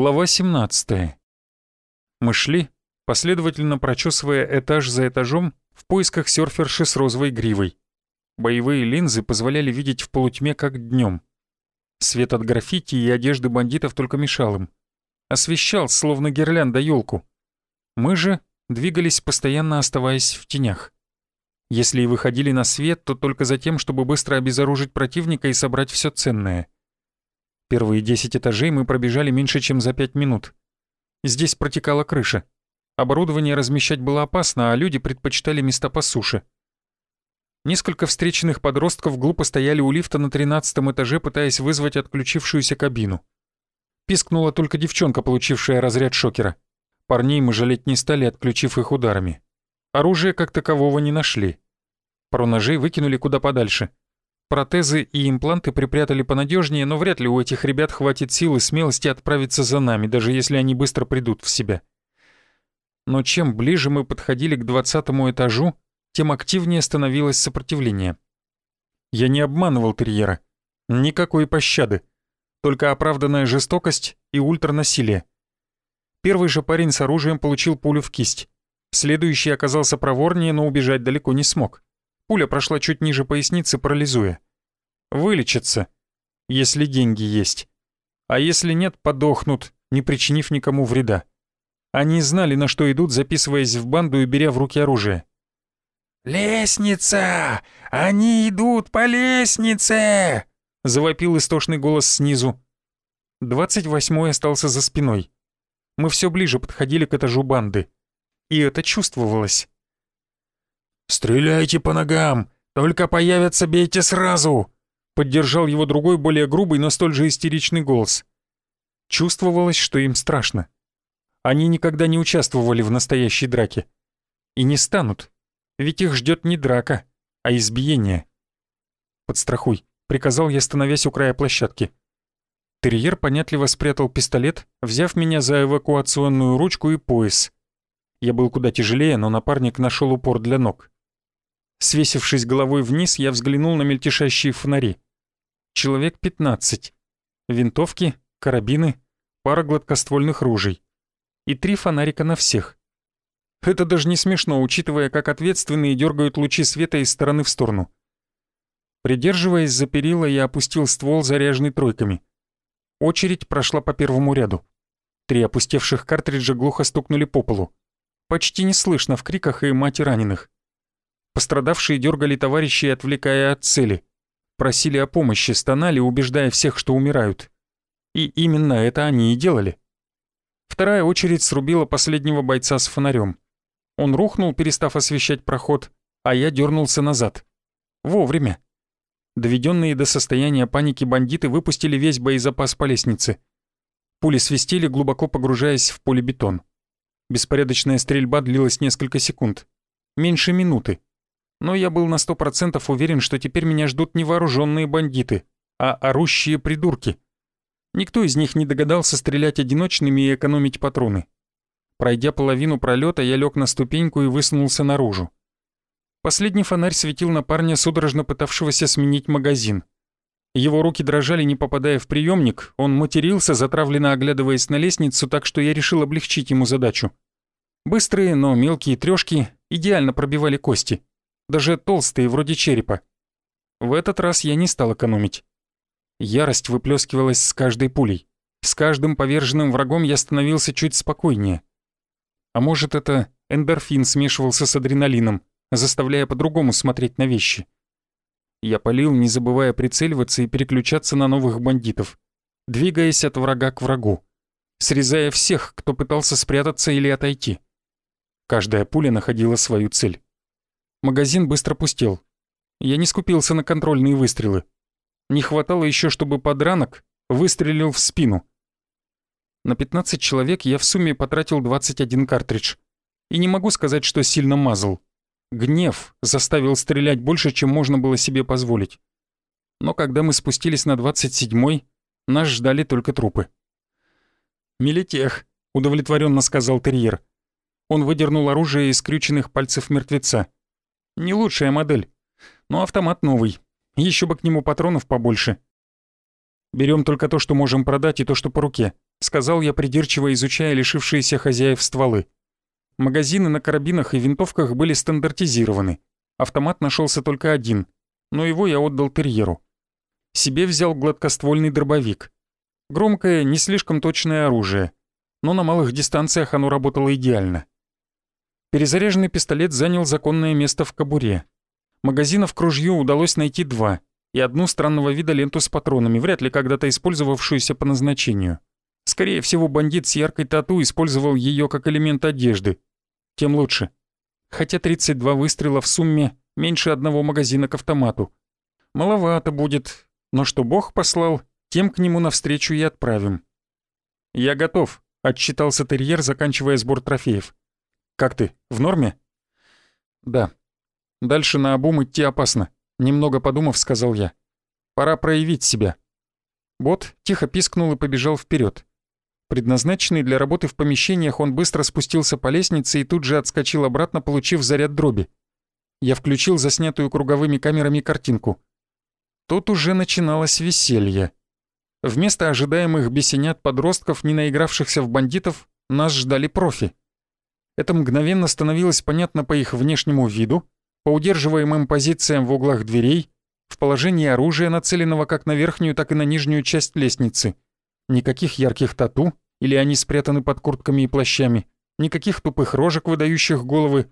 Глава 17. Мы шли, последовательно прочесывая этаж за этажом в поисках серферши с розовой гривой. Боевые линзы позволяли видеть в полутьме как днем. Свет от граффити и одежды бандитов только мешал им. Освещал, словно гирлянда елку. Мы же двигались, постоянно оставаясь в тенях. Если и выходили на свет, то только за тем, чтобы быстро обезоружить противника и собрать все ценное — Первые десять этажей мы пробежали меньше, чем за пять минут. Здесь протекала крыша. Оборудование размещать было опасно, а люди предпочитали места по суше. Несколько встреченных подростков глупо стояли у лифта на тринадцатом этаже, пытаясь вызвать отключившуюся кабину. Пискнула только девчонка, получившая разряд шокера. Парней мы жалеть не стали, отключив их ударами. Оружия как такового не нашли. Пару ножей выкинули куда подальше — Протезы и импланты припрятали понадежнее, но вряд ли у этих ребят хватит сил и смелости отправиться за нами, даже если они быстро придут в себя. Но чем ближе мы подходили к двадцатому этажу, тем активнее становилось сопротивление. Я не обманывал терьера. Никакой пощады. Только оправданная жестокость и ультранасилие. Первый же парень с оружием получил пулю в кисть. Следующий оказался проворнее, но убежать далеко не смог. Пуля прошла чуть ниже поясницы, парализуя. Вылечатся, если деньги есть. А если нет, подохнут, не причинив никому вреда. Они знали, на что идут, записываясь в банду и беря в руки оружие. «Лестница! Они идут по лестнице!» — завопил истошный голос снизу. Двадцать восьмой остался за спиной. Мы все ближе подходили к этажу банды. И это чувствовалось. «Стреляйте по ногам! Только появятся, бейте сразу!» Поддержал его другой, более грубый, но столь же истеричный голос. Чувствовалось, что им страшно. Они никогда не участвовали в настоящей драке. И не станут, ведь их ждет не драка, а избиение. «Подстрахуй», — приказал я, становясь у края площадки. Терьер понятливо спрятал пистолет, взяв меня за эвакуационную ручку и пояс. Я был куда тяжелее, но напарник нашел упор для ног. Свесившись головой вниз, я взглянул на мельтешащие фонари. Человек 15. Винтовки, карабины, пара гладкоствольных ружей. И три фонарика на всех. Это даже не смешно, учитывая, как ответственные дергают лучи света из стороны в сторону. Придерживаясь за перила, я опустил ствол, заряженный тройками. Очередь прошла по первому ряду. Три опустевших картриджа глухо стукнули по полу. Почти не слышно в криках и мати раненых. Пострадавшие дергали товарищей, отвлекая от цели. Просили о помощи, стонали, убеждая всех, что умирают. И именно это они и делали. Вторая очередь срубила последнего бойца с фонарем. Он рухнул, перестав освещать проход, а я дернулся назад. Вовремя. Доведенные до состояния паники бандиты выпустили весь боезапас по лестнице. Пули свистели, глубоко погружаясь в полибетон. Беспорядочная стрельба длилась несколько секунд. Меньше минуты но я был на сто процентов уверен, что теперь меня ждут не вооруженные бандиты, а орущие придурки. Никто из них не догадался стрелять одиночными и экономить патроны. Пройдя половину пролета, я лег на ступеньку и высунулся наружу. Последний фонарь светил на парня, судорожно пытавшегося сменить магазин. Его руки дрожали, не попадая в приемник, он матерился, затравленно оглядываясь на лестницу, так что я решил облегчить ему задачу. Быстрые, но мелкие трёшки идеально пробивали кости даже толстые, вроде черепа. В этот раз я не стал экономить. Ярость выплескивалась с каждой пулей. С каждым поверженным врагом я становился чуть спокойнее. А может, это эндорфин смешивался с адреналином, заставляя по-другому смотреть на вещи. Я полил, не забывая прицеливаться и переключаться на новых бандитов, двигаясь от врага к врагу, срезая всех, кто пытался спрятаться или отойти. Каждая пуля находила свою цель. Магазин быстро пустел. Я не скупился на контрольные выстрелы. Не хватало еще, чтобы подранок выстрелил в спину. На 15 человек я в сумме потратил 21 картридж. И не могу сказать, что сильно мазал. Гнев заставил стрелять больше, чем можно было себе позволить. Но когда мы спустились на 27-й, нас ждали только трупы. «Милитех», — удовлетворенно сказал терьер. Он выдернул оружие из скрюченных пальцев мертвеца. Не лучшая модель. Но автомат новый. Еще бы к нему патронов побольше. Берем только то, что можем продать, и то, что по руке. — сказал я, придирчиво изучая лишившиеся хозяев стволы. Магазины на карабинах и винтовках были стандартизированы. Автомат нашелся только один, но его я отдал терьеру. Себе взял гладкоствольный дробовик. Громкое, не слишком точное оружие, но на малых дистанциях оно работало идеально. Перезаряженный пистолет занял законное место в кобуре. Магазинов к ружью удалось найти два и одну странного вида ленту с патронами, вряд ли когда-то использовавшуюся по назначению. Скорее всего, бандит с яркой тату использовал ее как элемент одежды. Тем лучше. Хотя 32 выстрела в сумме меньше одного магазина к автомату. Маловато будет, но что Бог послал, тем к нему навстречу и отправим. «Я готов», — отчитался терьер, заканчивая сбор трофеев. «Как ты, в норме?» «Да. Дальше на обум идти опасно», — немного подумав, сказал я. «Пора проявить себя». Бот тихо пискнул и побежал вперед. Предназначенный для работы в помещениях, он быстро спустился по лестнице и тут же отскочил обратно, получив заряд дроби. Я включил заснятую круговыми камерами картинку. Тут уже начиналось веселье. Вместо ожидаемых бесенят подростков, не наигравшихся в бандитов, нас ждали профи. Это мгновенно становилось понятно по их внешнему виду, по удерживаемым позициям в углах дверей, в положении оружия, нацеленного как на верхнюю, так и на нижнюю часть лестницы. Никаких ярких тату, или они спрятаны под куртками и плащами, никаких тупых рожек, выдающих головы.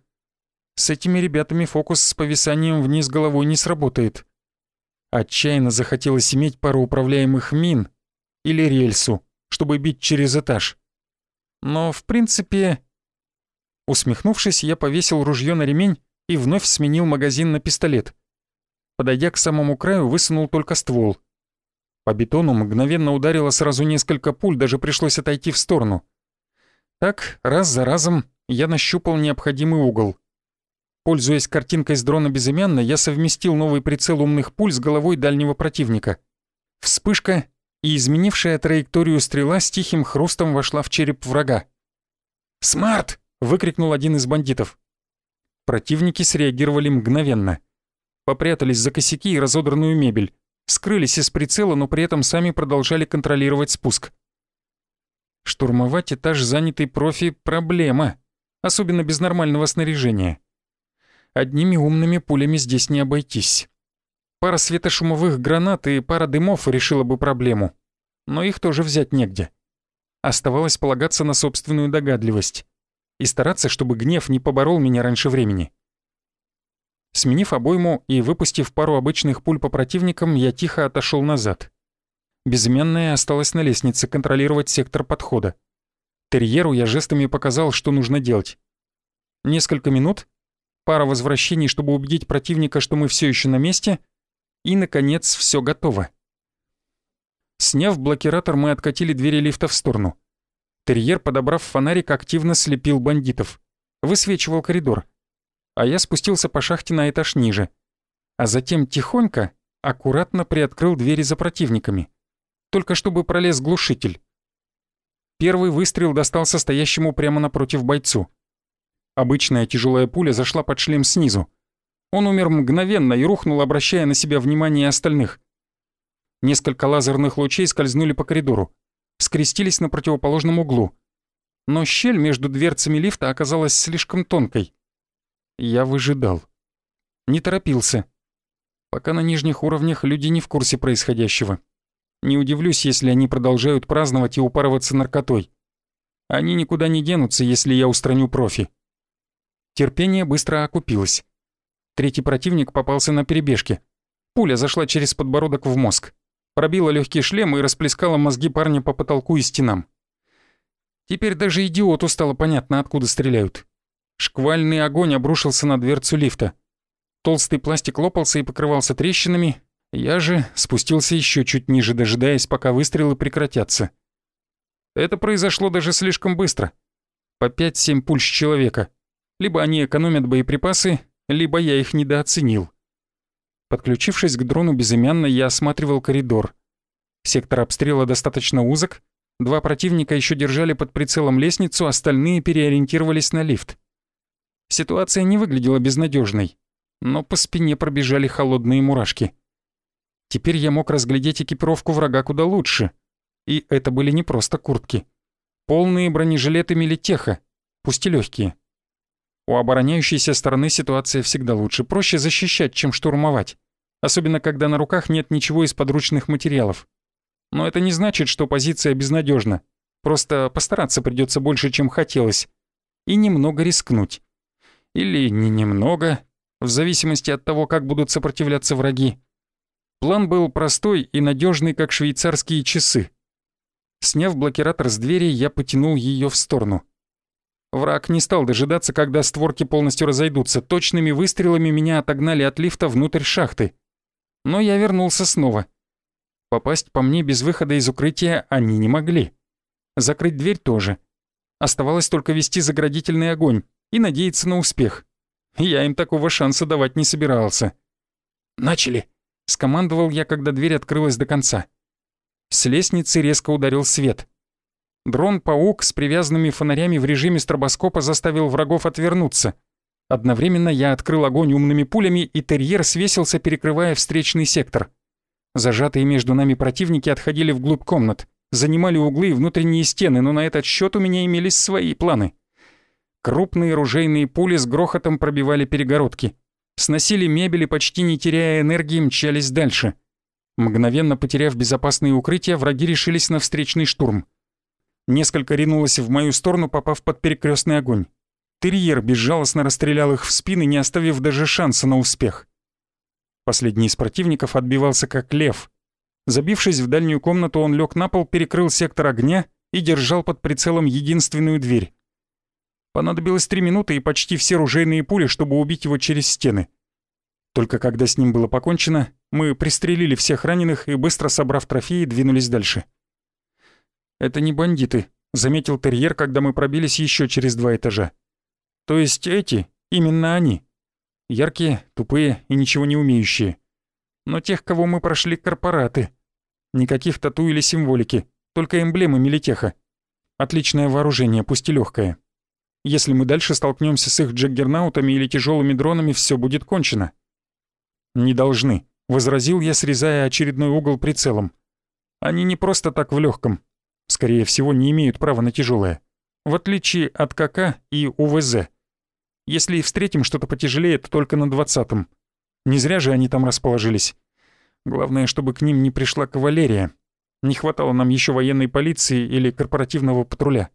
С этими ребятами фокус с повисанием вниз головой не сработает. Отчаянно захотелось иметь пару управляемых мин или рельсу, чтобы бить через этаж. Но, в принципе... Усмехнувшись, я повесил ружье на ремень и вновь сменил магазин на пистолет. Подойдя к самому краю, высунул только ствол. По бетону мгновенно ударило сразу несколько пуль, даже пришлось отойти в сторону. Так, раз за разом, я нащупал необходимый угол. Пользуясь картинкой с дрона безымянно, я совместил новый прицел умных пуль с головой дальнего противника. Вспышка, и изменившая траекторию стрела с тихим хрустом вошла в череп врага. «Смарт!» — выкрикнул один из бандитов. Противники среагировали мгновенно. Попрятались за косяки и разодранную мебель, скрылись из прицела, но при этом сами продолжали контролировать спуск. Штурмовать этаж занятый профи — проблема, особенно без нормального снаряжения. Одними умными пулями здесь не обойтись. Пара светошумовых гранат и пара дымов решила бы проблему. Но их тоже взять негде. Оставалось полагаться на собственную догадливость. И стараться, чтобы гнев не поборол меня раньше времени. Сменив обойму и выпустив пару обычных пуль по противникам, я тихо отошел назад. Безымянная осталась на лестнице контролировать сектор подхода. Терьеру я жестами показал, что нужно делать. Несколько минут, пара возвращений, чтобы убедить противника, что мы все еще на месте, и, наконец, все готово. Сняв блокиратор, мы откатили двери лифта в сторону. Терьер, подобрав фонарик, активно слепил бандитов. Высвечивал коридор. А я спустился по шахте на этаж ниже. А затем тихонько, аккуратно приоткрыл двери за противниками. Только чтобы пролез глушитель. Первый выстрел достался стоящему прямо напротив бойцу. Обычная тяжелая пуля зашла под шлем снизу. Он умер мгновенно и рухнул, обращая на себя внимание остальных. Несколько лазерных лучей скользнули по коридору, скрестились на противоположном углу. Но щель между дверцами лифта оказалась слишком тонкой. Я выжидал. Не торопился. Пока на нижних уровнях люди не в курсе происходящего. Не удивлюсь, если они продолжают праздновать и упарываться наркотой. Они никуда не денутся, если я устраню профи. Терпение быстро окупилось. Третий противник попался на перебежке. Пуля зашла через подбородок в мозг. Пробила легкий шлем и расплескала мозги парня по потолку и стенам. Теперь даже идиоту стало понятно, откуда стреляют. Шквальный огонь обрушился на дверцу лифта. Толстый пластик лопался и покрывался трещинами. Я же спустился еще чуть ниже, дожидаясь, пока выстрелы прекратятся. Это произошло даже слишком быстро. По 5-7 пульс человека. Либо они экономят боеприпасы, либо я их недооценил. Подключившись к дрону безымянно, я осматривал коридор. Сектор обстрела достаточно узок, два противника еще держали под прицелом лестницу, остальные переориентировались на лифт. Ситуация не выглядела безнадежной, но по спине пробежали холодные мурашки. Теперь я мог разглядеть экипировку врага куда лучше. И это были не просто куртки. Полные бронежилеты Мелитеха, пусть и легкие. У обороняющейся стороны ситуация всегда лучше. Проще защищать, чем штурмовать. Особенно, когда на руках нет ничего из подручных материалов. Но это не значит, что позиция безнадежна. Просто постараться придется больше, чем хотелось. И немного рискнуть. Или не немного, в зависимости от того, как будут сопротивляться враги. План был простой и надежный, как швейцарские часы. Сняв блокиратор с двери, я потянул ее в сторону. Враг не стал дожидаться, когда створки полностью разойдутся. Точными выстрелами меня отогнали от лифта внутрь шахты. Но я вернулся снова. Попасть по мне без выхода из укрытия они не могли. Закрыть дверь тоже. Оставалось только вести заградительный огонь и надеяться на успех. Я им такого шанса давать не собирался. «Начали!» — скомандовал я, когда дверь открылась до конца. С лестницы резко ударил свет. Дрон-паук с привязанными фонарями в режиме стробоскопа заставил врагов отвернуться. Одновременно я открыл огонь умными пулями, и терьер свесился, перекрывая встречный сектор. Зажатые между нами противники отходили вглубь комнат, занимали углы и внутренние стены, но на этот счет у меня имелись свои планы. Крупные ружейные пули с грохотом пробивали перегородки. Сносили мебель и почти не теряя энергии мчались дальше. Мгновенно потеряв безопасные укрытия, враги решились на встречный штурм. Несколько ринулось в мою сторону, попав под перекрестный огонь. Терьер безжалостно расстрелял их в спины, не оставив даже шанса на успех. Последний из противников отбивался как лев. Забившись в дальнюю комнату, он лег на пол, перекрыл сектор огня и держал под прицелом единственную дверь. Понадобилось три минуты и почти все ружейные пули, чтобы убить его через стены. Только когда с ним было покончено, мы пристрелили всех раненых и, быстро собрав трофеи, двинулись дальше. «Это не бандиты», — заметил терьер, когда мы пробились еще через два этажа. «То есть эти, именно они. Яркие, тупые и ничего не умеющие. Но тех, кого мы прошли, корпораты. Никаких тату или символики, только эмблемы Милитеха. Отличное вооружение, пусть и легкое. Если мы дальше столкнемся с их джаггернаутами или тяжелыми дронами, все будет кончено». «Не должны», — возразил я, срезая очередной угол прицелом. «Они не просто так в легком скорее всего, не имеют права на тяжелое, в отличие от КК и УВЗ. Если и встретим что-то потяжелее, то только на двадцатом. Не зря же они там расположились. Главное, чтобы к ним не пришла кавалерия. Не хватало нам еще военной полиции или корпоративного патруля.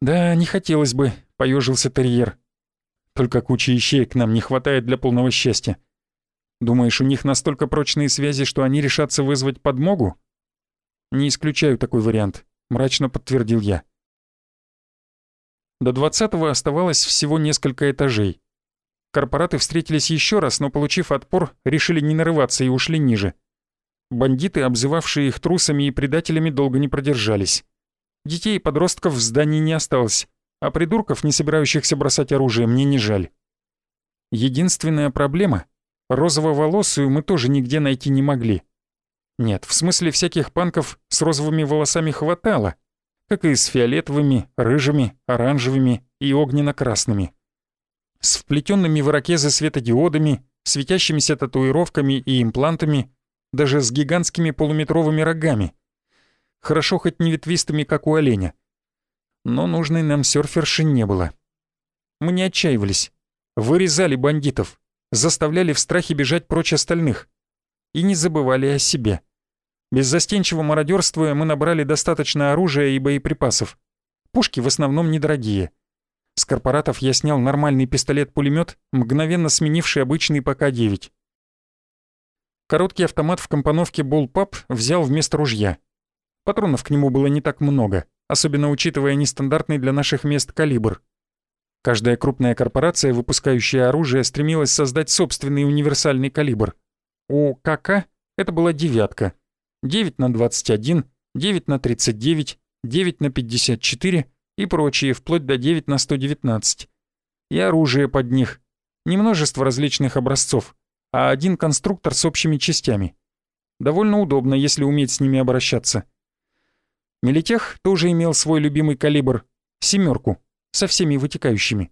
«Да, не хотелось бы», — поежился терьер. «Только кучи ищеек нам не хватает для полного счастья. Думаешь, у них настолько прочные связи, что они решатся вызвать подмогу?» «Не исключаю такой вариант», — мрачно подтвердил я. До двадцатого оставалось всего несколько этажей. Корпораты встретились еще раз, но, получив отпор, решили не нарываться и ушли ниже. Бандиты, обзывавшие их трусами и предателями, долго не продержались. Детей и подростков в здании не осталось, а придурков, не собирающихся бросать оружие, мне не жаль. Единственная проблема — розово-волосую мы тоже нигде найти не могли. Нет, в смысле всяких панков с розовыми волосами хватало, как и с фиолетовыми, рыжими, оранжевыми и огненно-красными. С вплетенными в ирокезы светодиодами, светящимися татуировками и имплантами, даже с гигантскими полуметровыми рогами. Хорошо хоть не ветвистыми, как у оленя. Но нужной нам серферши не было. Мы не отчаивались. Вырезали бандитов, заставляли в страхе бежать прочь остальных и не забывали о себе. Беззастенчиво мародерствуя, мы набрали достаточно оружия и боеприпасов. Пушки в основном недорогие. С корпоратов я снял нормальный пистолет-пулемет, мгновенно сменивший обычный ПК-9. Короткий автомат в компоновке Bullpup взял вместо ружья. Патронов к нему было не так много, особенно учитывая нестандартный для наших мест калибр. Каждая крупная корпорация, выпускающая оружие, стремилась создать собственный универсальный калибр. У КК это была девятка. 9 на 21, 9 на 39, 9 на 54 и прочие, вплоть до 9 на 119. И оружие под них. Не множество различных образцов, а один конструктор с общими частями. Довольно удобно, если уметь с ними обращаться. Мелитех тоже имел свой любимый калибр — семерку, со всеми вытекающими.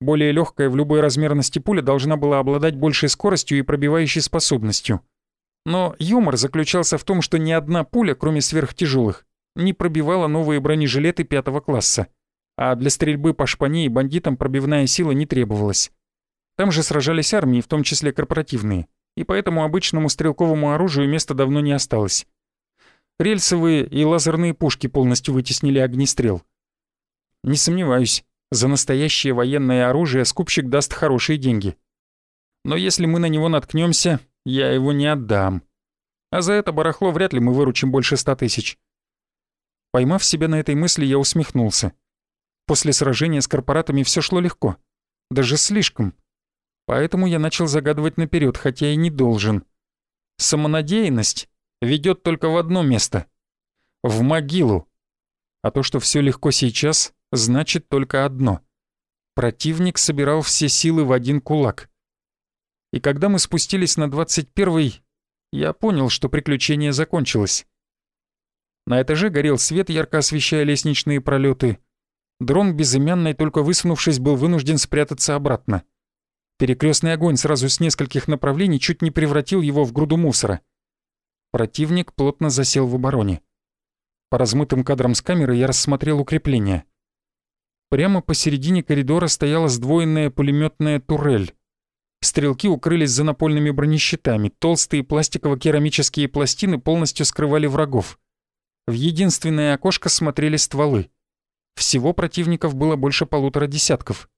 Более легкая в любой размерности пуля должна была обладать большей скоростью и пробивающей способностью. Но юмор заключался в том, что ни одна пуля, кроме сверхтяжелых, не пробивала новые бронежилеты пятого класса, а для стрельбы по шпане и бандитам пробивная сила не требовалась. Там же сражались армии, в том числе корпоративные, и поэтому обычному стрелковому оружию места давно не осталось. Рельсовые и лазерные пушки полностью вытеснили огнестрел. Не сомневаюсь, за настоящее военное оружие скупщик даст хорошие деньги. Но если мы на него наткнемся, я его не отдам. А за это барахло вряд ли мы выручим больше ста тысяч. Поймав себя на этой мысли, я усмехнулся. После сражения с корпоратами все шло легко. Даже слишком. Поэтому я начал загадывать наперед, хотя и не должен. Самонадеянность ведет только в одно место — в могилу. А то, что все легко сейчас, значит только одно. Противник собирал все силы в один кулак. И когда мы спустились на 21-й, я понял, что приключение закончилось. На этаже горел свет, ярко освещая лестничные пролеты. Дрон безымянный, только высунувшись, был вынужден спрятаться обратно. Перекрестный огонь сразу с нескольких направлений чуть не превратил его в груду мусора. Противник плотно засел в обороне. По размытым кадрам с камеры я рассмотрел укрепление. Прямо посередине коридора стояла сдвоенная пулеметная турель. Стрелки укрылись за напольными бронещитами, толстые пластиково-керамические пластины полностью скрывали врагов. В единственное окошко смотрели стволы. Всего противников было больше полутора десятков.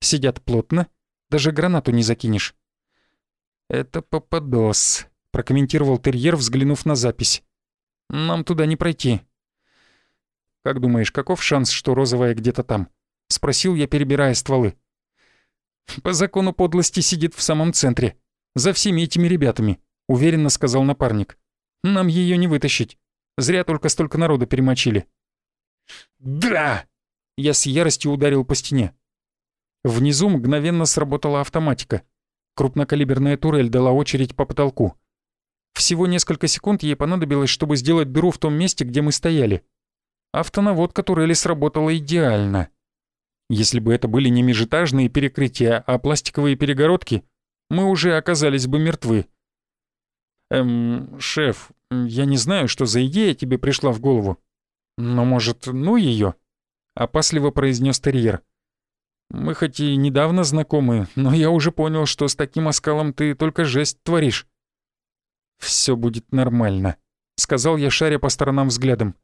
Сидят плотно, даже гранату не закинешь. «Это попадос», прокомментировал терьер, взглянув на запись. «Нам туда не пройти». «Как думаешь, каков шанс, что розовая где-то там?» — спросил я, перебирая стволы. «По закону подлости сидит в самом центре, за всеми этими ребятами», — уверенно сказал напарник. «Нам ее не вытащить. Зря только столько народа перемочили». «Дра!» — я с яростью ударил по стене. Внизу мгновенно сработала автоматика. Крупнокалиберная турель дала очередь по потолку. Всего несколько секунд ей понадобилось, чтобы сделать дыру в том месте, где мы стояли. Автонаводка турели сработала идеально. Если бы это были не межэтажные перекрытия, а пластиковые перегородки, мы уже оказались бы мертвы. «Эм, шеф, я не знаю, что за идея тебе пришла в голову. Но, может, ну ее? опасливо произнес терьер. «Мы хоть и недавно знакомы, но я уже понял, что с таким оскалом ты только жесть творишь». «Всё будет нормально», — сказал я, шаря по сторонам взглядом.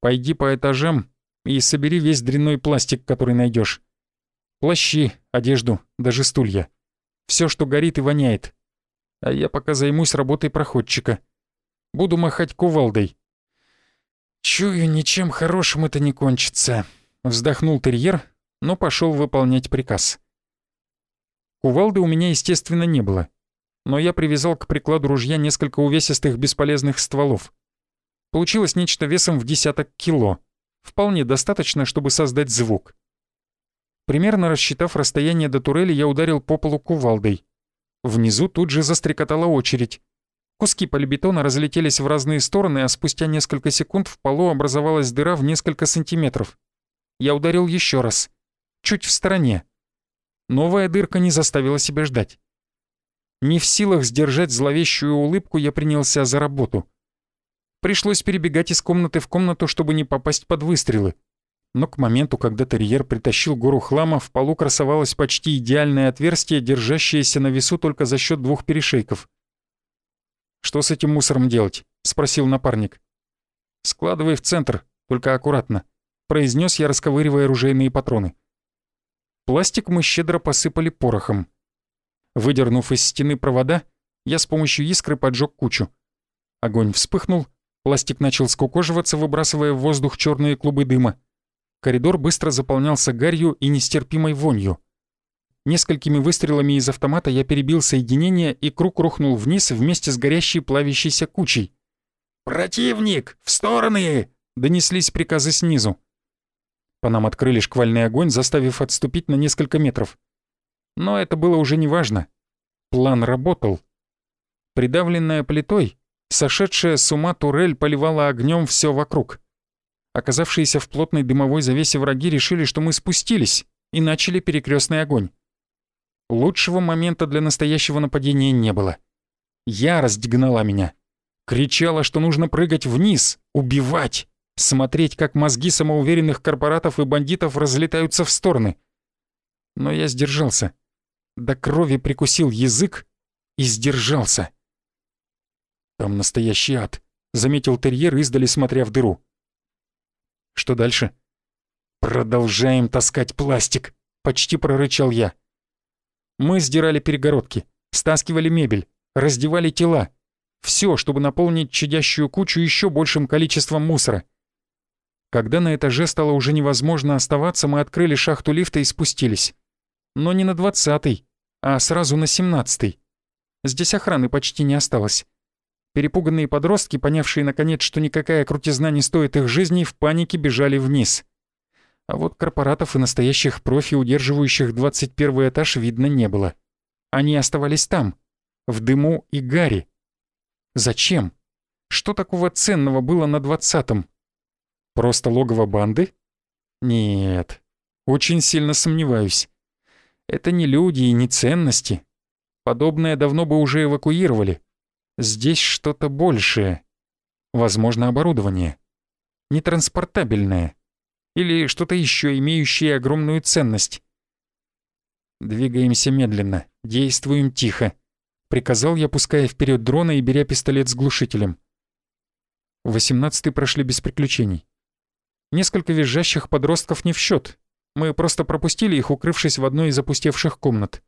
«Пойди по этажам и собери весь дрянной пластик, который найдешь. Плащи, одежду, даже стулья. Всё, что горит и воняет. А я пока займусь работой проходчика. Буду махать кувалдой». «Чую, ничем хорошим это не кончится», — вздохнул терьер, но пошёл выполнять приказ. Кувалды у меня, естественно, не было но я привязал к прикладу ружья несколько увесистых бесполезных стволов. Получилось нечто весом в десяток кило. Вполне достаточно, чтобы создать звук. Примерно рассчитав расстояние до турели, я ударил по полу кувалдой. Внизу тут же застрекотала очередь. Куски полибетона разлетелись в разные стороны, а спустя несколько секунд в полу образовалась дыра в несколько сантиметров. Я ударил еще раз. Чуть в стороне. Новая дырка не заставила себя ждать. Не в силах сдержать зловещую улыбку, я принялся за работу. Пришлось перебегать из комнаты в комнату, чтобы не попасть под выстрелы. Но к моменту, когда терьер притащил гору хлама, в полу красовалось почти идеальное отверстие, держащееся на весу только за счет двух перешейков. «Что с этим мусором делать?» — спросил напарник. «Складывай в центр, только аккуратно», — произнес я, расковыривая оружейные патроны. Пластик мы щедро посыпали порохом. Выдернув из стены провода, я с помощью искры поджег кучу. Огонь вспыхнул, пластик начал скукоживаться, выбрасывая в воздух черные клубы дыма. Коридор быстро заполнялся гарью и нестерпимой вонью. Несколькими выстрелами из автомата я перебил соединение, и круг рухнул вниз вместе с горящей плавящейся кучей. «Противник! В стороны!» — донеслись приказы снизу. По нам открыли шквальный огонь, заставив отступить на несколько метров. Но это было уже не важно. План работал. Придавленная плитой, сошедшая с ума турель поливала огнем все вокруг. Оказавшиеся в плотной дымовой завесе враги решили, что мы спустились, и начали перекрестный огонь. Лучшего момента для настоящего нападения не было. Ярость гнала меня. Кричала, что нужно прыгать вниз, убивать, смотреть, как мозги самоуверенных корпоратов и бандитов разлетаются в стороны. Но я сдержался. До крови прикусил язык и сдержался. «Там настоящий ад», — заметил терьер, издали смотря в дыру. «Что дальше?» «Продолжаем таскать пластик», — почти прорычал я. Мы сдирали перегородки, стаскивали мебель, раздевали тела. Все, чтобы наполнить чадящую кучу еще большим количеством мусора. Когда на этаже стало уже невозможно оставаться, мы открыли шахту лифта и спустились. Но не на двадцатый, а сразу на семнадцатый. Здесь охраны почти не осталось. Перепуганные подростки, понявшие наконец, что никакая крутизна не стоит их жизни, в панике бежали вниз. А вот корпоратов и настоящих профи, удерживающих 21 этаж, видно не было. Они оставались там, в дыму и гаре. Зачем? Что такого ценного было на двадцатом? Просто логово банды? Нет, очень сильно сомневаюсь. Это не люди и не ценности. Подобное давно бы уже эвакуировали. Здесь что-то большее. Возможно, оборудование. Нетранспортабельное или что-то еще имеющее огромную ценность. «Двигаемся медленно, действуем тихо», — приказал я, пуская вперед дрона и беря пистолет с глушителем. Восемнадцатый прошли без приключений. Несколько визжащих подростков не в счет. Мы просто пропустили их, укрывшись в одной из опустевших комнат.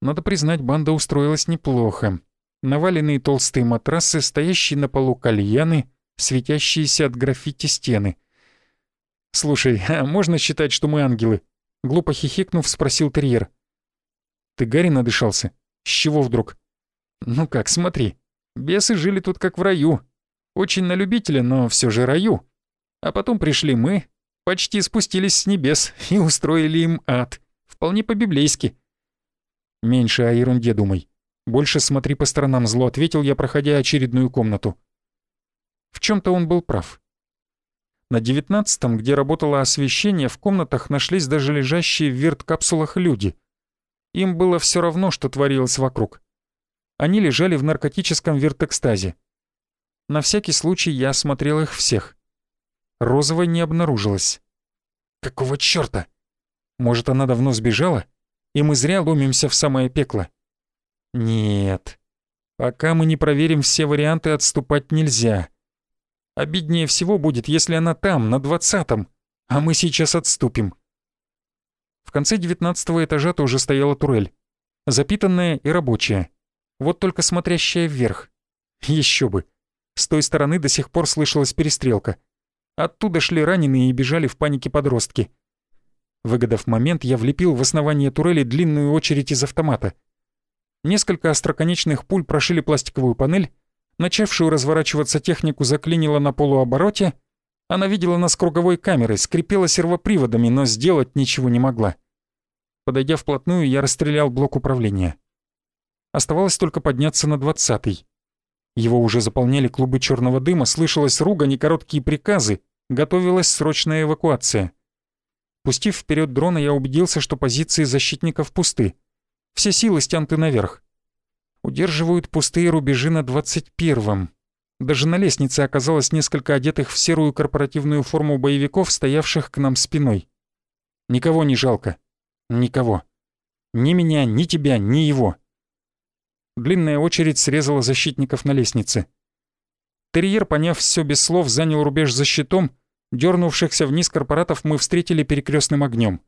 Надо признать, банда устроилась неплохо. Наваленные толстые матрасы, стоящие на полу кальяны, светящиеся от граффити стены — «Слушай, а можно считать, что мы ангелы?» Глупо хихикнув, спросил терьер. «Ты Гарри надышался? С чего вдруг?» «Ну как, смотри. Бесы жили тут как в раю. Очень на любителя, но все же раю. А потом пришли мы, почти спустились с небес и устроили им ад. Вполне по-библейски». «Меньше о ерунде думай. Больше смотри по сторонам зло», — ответил я, проходя очередную комнату. В чем то он был прав. На девятнадцатом, где работало освещение, в комнатах нашлись даже лежащие в верткапсулах люди. Им было все равно, что творилось вокруг. Они лежали в наркотическом вертэкстазе. На всякий случай я осмотрел их всех. Розовой не обнаружилось. Какого чёрта? Может, она давно сбежала, и мы зря ломимся в самое пекло? Нет. Пока мы не проверим все варианты, отступать нельзя. Обиднее всего будет, если она там, на двадцатом, а мы сейчас отступим. В конце девятнадцатого этажа тоже стояла турель. Запитанная и рабочая. Вот только смотрящая вверх. Еще бы. С той стороны до сих пор слышалась перестрелка. Оттуда шли раненые и бежали в панике подростки. Выгодав момент, я влепил в основание турели длинную очередь из автомата. Несколько остроконечных пуль прошили пластиковую панель, Начавшую разворачиваться технику заклинило на полуобороте. Она видела нас круговой камерой, скрипела сервоприводами, но сделать ничего не могла. Подойдя вплотную, я расстрелял блок управления. Оставалось только подняться на двадцатый. Его уже заполняли клубы черного дыма, слышалась ругань и короткие приказы, готовилась срочная эвакуация. Пустив вперед дрона, я убедился, что позиции защитников пусты. Все силы стянуты наверх удерживают пустые рубежи на 21-м. Даже на лестнице оказалось несколько одетых в серую корпоративную форму боевиков, стоявших к нам спиной. Никого не жалко. Никого. Ни меня, ни тебя, ни его. Длинная очередь срезала защитников на лестнице. Терьер, поняв все без слов, занял рубеж за щитом. Дернувшихся вниз корпоратов мы встретили перекрестным огнем.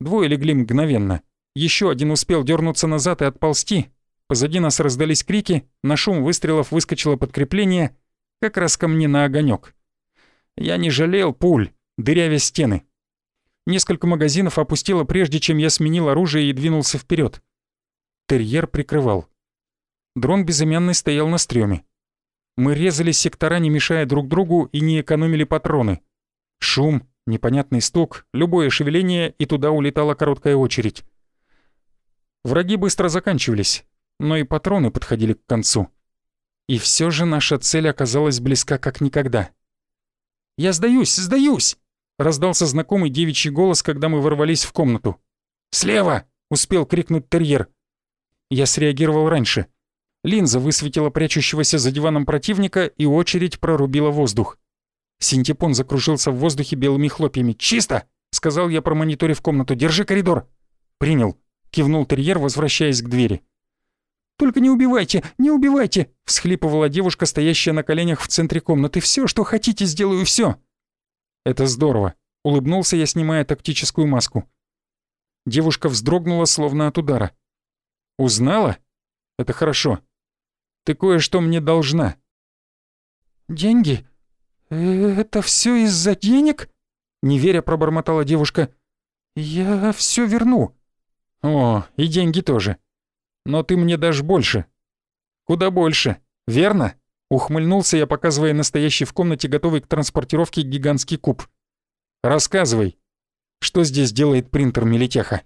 Двое легли мгновенно. Еще один успел дернуться назад и отползти, Позади нас раздались крики, на шум выстрелов выскочило подкрепление, как раз ко мне на огонек. Я не жалел пуль, дырявя стены. Несколько магазинов опустило прежде, чем я сменил оружие и двинулся вперед. Терьер прикрывал. Дрон безымянный стоял на стреме. Мы резали сектора, не мешая друг другу, и не экономили патроны. Шум, непонятный стук, любое шевеление, и туда улетала короткая очередь. Враги быстро заканчивались но и патроны подходили к концу. И все же наша цель оказалась близка как никогда. «Я сдаюсь, сдаюсь!» — раздался знакомый девичий голос, когда мы ворвались в комнату. «Слева!» — успел крикнуть терьер. Я среагировал раньше. Линза высветила прячущегося за диваном противника, и очередь прорубила воздух. Синтепон закружился в воздухе белыми хлопьями. «Чисто!» — сказал я, промониторив комнату. «Держи коридор!» «Принял!» — кивнул терьер, возвращаясь к двери. «Только не убивайте, не убивайте!» — всхлипывала девушка, стоящая на коленях в центре комнаты. «Все, что хотите, сделаю все!» «Это здорово!» — улыбнулся я, снимая тактическую маску. Девушка вздрогнула, словно от удара. «Узнала? Это хорошо. Ты кое-что мне должна». «Деньги? Это все из-за денег?» Не веря, пробормотала девушка. «Я все верну». «О, и деньги тоже. Но ты мне дашь больше. Куда больше, верно?» Ухмыльнулся я, показывая настоящий в комнате, готовый к транспортировке гигантский куб. «Рассказывай, что здесь делает принтер Мелитеха?»